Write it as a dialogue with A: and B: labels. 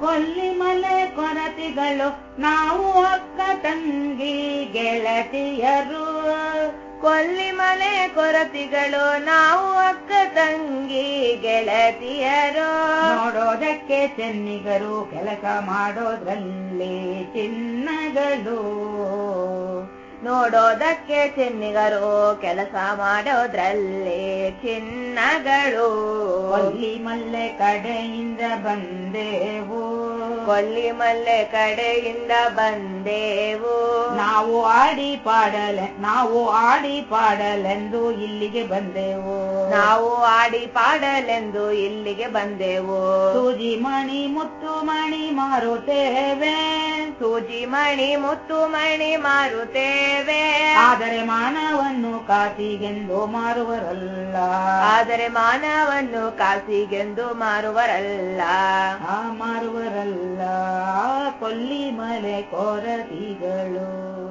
A: ಕೊಲ್ಲಿಮಲೆ ಕೊರತಿಗಳು, ನಾವು ಅಕ್ಕ ತಂಗಿ ಗೆಳತಿಯರು.
B: ಕೊಲ್ಲಿ ಕೊಲ್ಲಿಮಲೆ ಕೊರತಿಗಳು, ನಾವು ಅಕ್ಕ ತಂಗಿ ಗೆಳತಿಯರು.
A: ನೋಡೋದಕ್ಕೆ ಚೆನ್ನಿಗರು, ಕೆಲಸ ಮಾಡೋದ್ರಲ್ಲಿ ಚಿನ್ನಗಳು.
B: ನೋಡೋದಕ್ಕೆ ಚೆನ್ನಿಗರು, ಕೆಲಸ ಮಾಡೋದ್ರಲ್ಲಿ ಚಿನ್ನಗಳು.
A: ಕೊಲ್ಲಿ ಮಲ್ಲೆ ಕಡೆಯಿಂದ ಬಂದೆವು.
B: ಕೊಲ್ಲಿಮಲ್ಲೆ ಕಡೆಯಿಂದ ಬಂದೇವು.
A: ನಾವು ಆಡಿ ಪಾಡಲೆ ನಾವು ಆಡಿ ಪಾಡಲೆಂದು ಇಲ್ಲಿಗೆ ಬಂದೆವು.
B: ನಾವು ಆಡಿ ಪಾಡಲೆಂದು ಇಲ್ಲಿಗೆ ಬಂದೆವು.
A: ಸೂಜಿ ಮಣಿ ಮುತ್ತು ಮಣಿ ಮಾರುತ್ತೇವೆ.
B: ಸೂಜಿ ಮಣಿ ಮುತ್ತು ಮಣಿ ಮಾರುತ್ತೇವೆ.
A: ಆದರೆ ಮಾನವನ್ನು ಕಾಸಿಗೆಂದು ಮಾರುವರಲ್ಲ.
B: ಆದರೆ ಮಾನವನ್ನು ಕಾಸಿಗೆಂದು ಮಾರುವರಲ್ಲ.
A: ಆ ಮಾರುವರಲ್ಲ. ಕೊಲ್ಲಿಮಲೆ ಕೊರತಿಗಳು